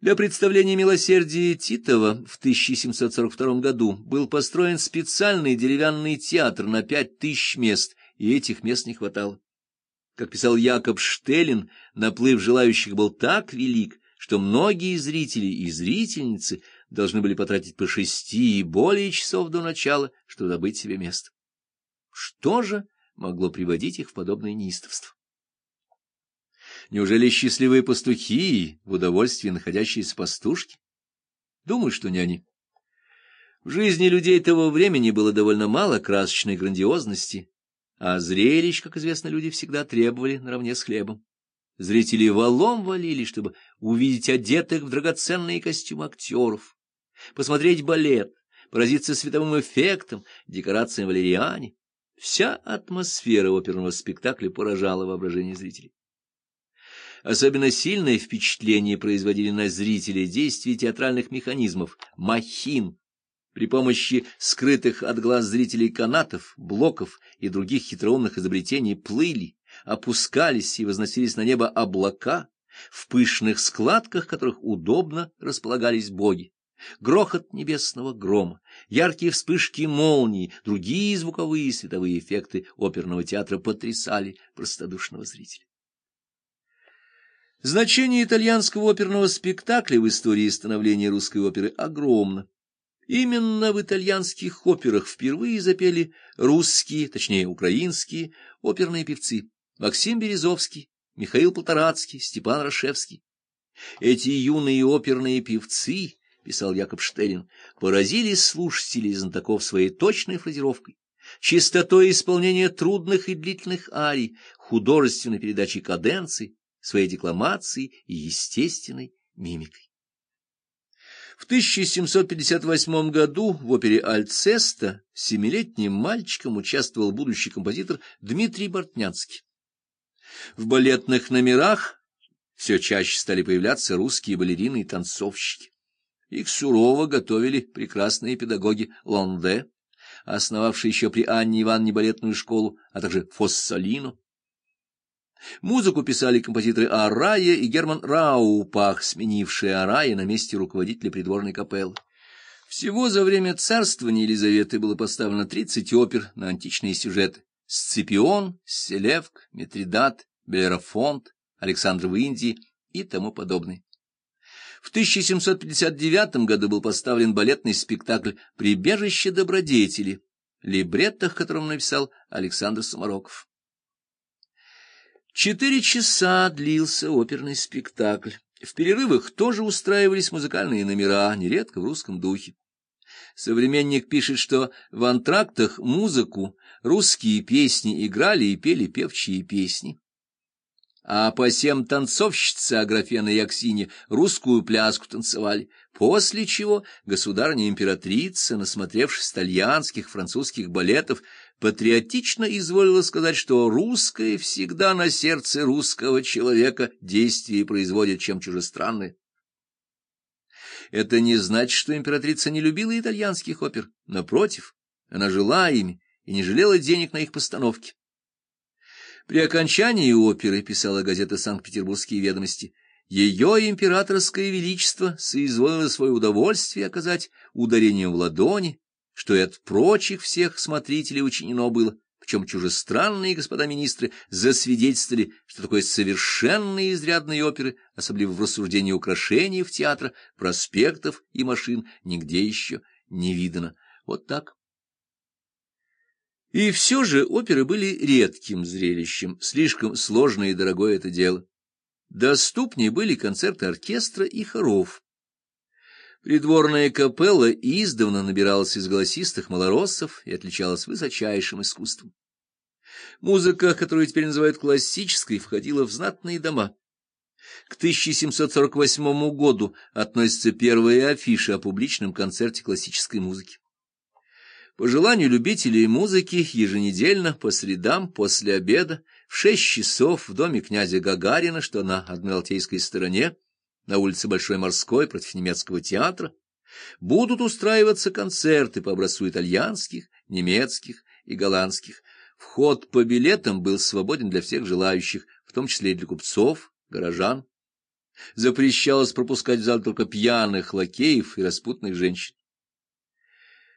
Для представления милосердия Титова в 1742 году был построен специальный деревянный театр на пять тысяч мест, и этих мест не хватало. Как писал Якоб Штеллин, наплыв желающих был так велик, что многие зрители и зрительницы должны были потратить по шести и более часов до начала, чтобы добыть себе место. Что же могло приводить их в подобное неистовство? Неужели счастливые пастухи, в удовольствии находящиеся пастушки? Думаю, что не они. В жизни людей того времени было довольно мало красочной грандиозности, а зрелищ, как известно, люди всегда требовали наравне с хлебом. Зрители валом валили, чтобы увидеть одетых в драгоценные костюмы актеров, посмотреть балет, поразиться световым эффектом, декорациям валериане. Вся атмосфера оперного спектакля поражала воображение зрителей. Особенно сильное впечатление производили на зрителей действия театральных механизмов, махин, при помощи скрытых от глаз зрителей канатов, блоков и других хитроумных изобретений плыли, опускались и возносились на небо облака, в пышных складках которых удобно располагались боги. Грохот небесного грома, яркие вспышки молний, другие звуковые и световые эффекты оперного театра потрясали простодушного зрителя. Значение итальянского оперного спектакля в истории становления русской оперы огромно. Именно в итальянских операх впервые запели русские, точнее украинские, оперные певцы Максим Березовский, Михаил Полторацкий, Степан Рашевский. Эти юные оперные певцы, писал Якоб Штерин, поразили слушателей знатоков своей точной фразировкой, чистотой исполнения трудных и длительных арий, художественной передачей каденций, своей декламацией и естественной мимикой. В 1758 году в опере «Альцеста» семилетним мальчиком участвовал будущий композитор Дмитрий Бортнянский. В балетных номерах все чаще стали появляться русские балерины и танцовщики. Их сурово готовили прекрасные педагоги Лонде, основавшие еще при Анне Ивановне балетную школу, а также Фоссолино. Музыку писали композиторы Арая и Герман Раупах, сменившие Арая на месте руководителя придворной капеллы. Всего за время царствования Елизаветы было поставлено 30 опер на античные сюжеты. Сципион, Селевк, Митридат, Белерафонт, Александр в Индии и тому подобное. В 1759 году был поставлен балетный спектакль «Прибежище добродетели», либретто, которым написал Александр Сумароков. Четыре часа длился оперный спектакль. В перерывах тоже устраивались музыкальные номера, нередко в русском духе. Современник пишет, что в антрактах музыку, русские песни играли и пели певчие песни. А по всем танцовщицы Аграфена и Аксинья русскую пляску танцевали, после чего государыня-императрица, насмотревшись итальянских, французских балетов, патриотично изволила сказать, что русское всегда на сердце русского человека действие производит, чем чужестранное. Это не значит, что императрица не любила итальянских опер. Напротив, она жила ими и не жалела денег на их постановки. При окончании оперы, писала газета «Санкт-Петербургские ведомости», ее императорское величество соизволило свое удовольствие оказать ударением в ладони, что и от прочих всех смотрителей учинено было, причем чужестранные господа министры засвидетельствовали, что такой совершенно изрядной оперы, особенно в рассуждении украшений в театра, проспектов и машин, нигде еще не видано. Вот так. И все же оперы были редким зрелищем, слишком сложное и дорогое это дело. Доступнее были концерты оркестра и хоров. Придворная капелла издавна набиралась из голосистых малороссов и отличалась высочайшим искусством. Музыка, которую теперь называют классической, входила в знатные дома. К 1748 году относятся первые афиши о публичном концерте классической музыки. По желанию любителей музыки еженедельно по средам после обеда в шесть часов в доме князя Гагарина, что на Адмиралтейской стороне, на улице Большой Морской против немецкого театра, будут устраиваться концерты по образцу итальянских, немецких и голландских. Вход по билетам был свободен для всех желающих, в том числе и для купцов, горожан. Запрещалось пропускать в зал только пьяных лакеев и распутных женщин.